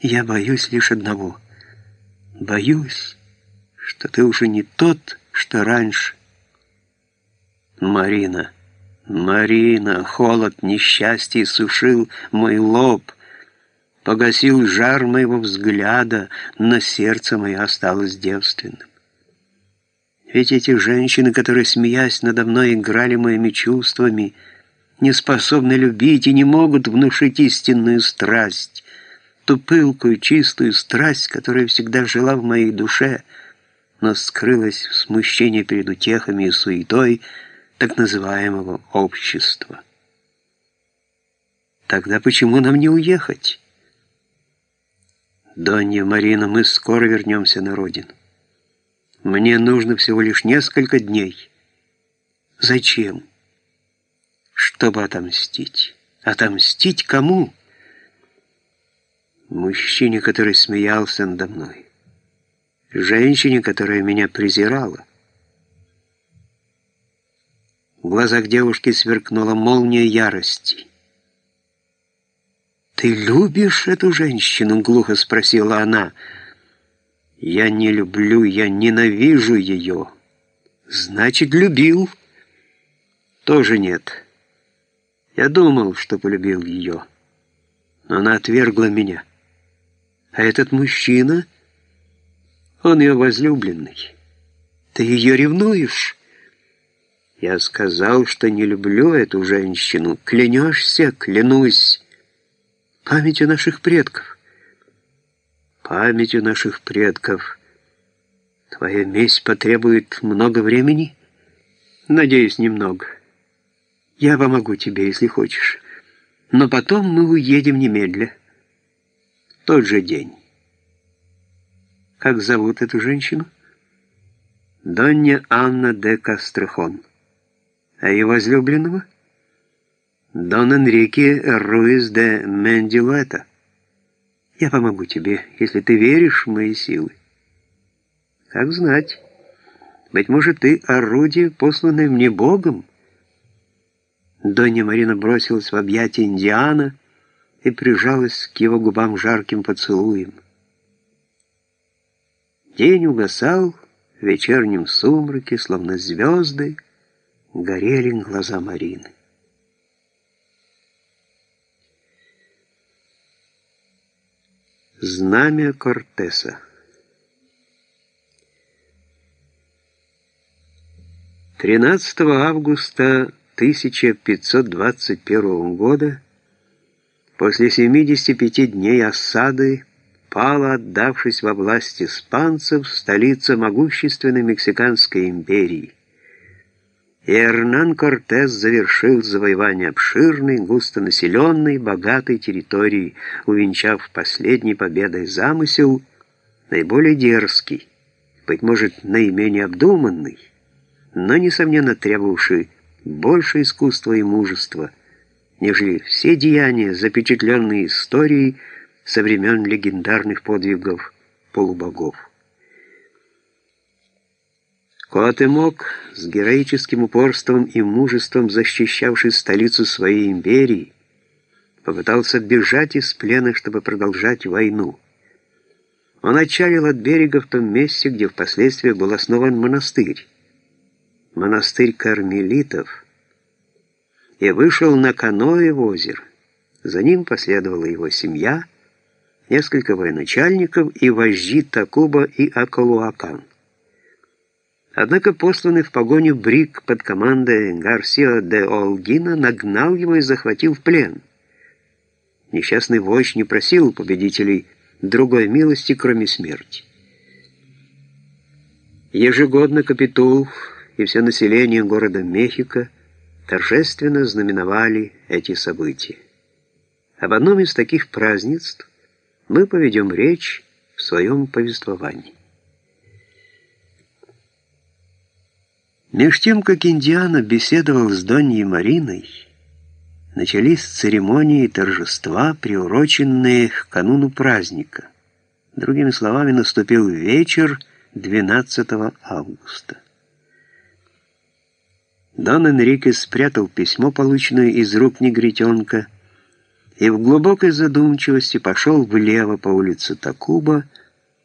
Я боюсь лишь одного. Боюсь, что ты уже не тот, что раньше. Марина, Марина, холод несчастья сушил мой лоб, погасил жар моего взгляда, но сердце мое осталось девственным. Ведь эти женщины, которые, смеясь надо мной, играли моими чувствами, не способны любить и не могут внушить истинную страсть, ту пылкую, чистую страсть, которая всегда жила в моей душе, но скрылась в смущении перед утехами и суетой так называемого общества. Тогда почему нам не уехать? Донья Марина, мы скоро вернемся на родину. Мне нужно всего лишь несколько дней. Зачем? Чтобы отомстить. Отомстить кому? Мужчине, который смеялся надо мной. Женщине, которая меня презирала. В глазах девушки сверкнула молния ярости. «Ты любишь эту женщину?» — глухо спросила она. «Я не люблю, я ненавижу ее». «Значит, любил?» «Тоже нет. Я думал, что полюбил ее, но она отвергла меня. А этот мужчина, он ее возлюбленный. Ты ее ревнуешь?» «Я сказал, что не люблю эту женщину. Клянешься? Клянусь. Памятью наших предков» памятью наших предков. Твоя месть потребует много времени? Надеюсь, немного. Я помогу тебе, если хочешь. Но потом мы уедем немедля. Тот же день. Как зовут эту женщину? Донья Анна де Кастрехон. А его возлюбленного? Дон Энрике Руиз де Мендилуэта. Я помогу тебе, если ты веришь в мои силы. Как знать, быть может, ты орудие, посланное мне Богом. Донья Марина бросилась в объятия Индиана и прижалась к его губам жарким поцелуем. День угасал, в вечернем сумраке, словно звезды, горели глаза Марины. Знамя Кортеса. Тринадцатого августа 1521 года, после 75 дней осады, пала, отдавшись во власть испанцев, столица могущественной Мексиканской империи и Эрнан Кортес завершил завоевание обширной, густонаселенной, богатой территории, увенчав последней победой замысел, наиболее дерзкий, быть может, наименее обдуманный, но, несомненно, требовавший больше искусства и мужества, нежели все деяния, запечатленные историей со времен легендарных подвигов полубогов. Коатемок, с героическим упорством и мужеством защищавший столицу своей империи, попытался бежать из плена, чтобы продолжать войну. Он отчалил от берега в том месте, где впоследствии был основан монастырь, монастырь кармелитов, и вышел на каноэ в озеро. За ним последовала его семья, несколько военачальников и вожди Такуба и Акалуакан. Однако посланный в погоню Брик под командой Гарсио де Олгина нагнал его и захватил в плен. Несчастный вождь не просил у победителей другой милости, кроме смерти. Ежегодно Капитул и все население города Мехико торжественно знаменовали эти события. Об одном из таких празднеств мы поведем речь в своем повествовании. Меж тем, как Индиана беседовал с Доньей Мариной, начались церемонии торжества, приуроченные к кануну праздника. Другими словами, наступил вечер 12 августа. Дон Энрике спрятал письмо, полученное из рук негритенка, и в глубокой задумчивости пошел влево по улице Такуба,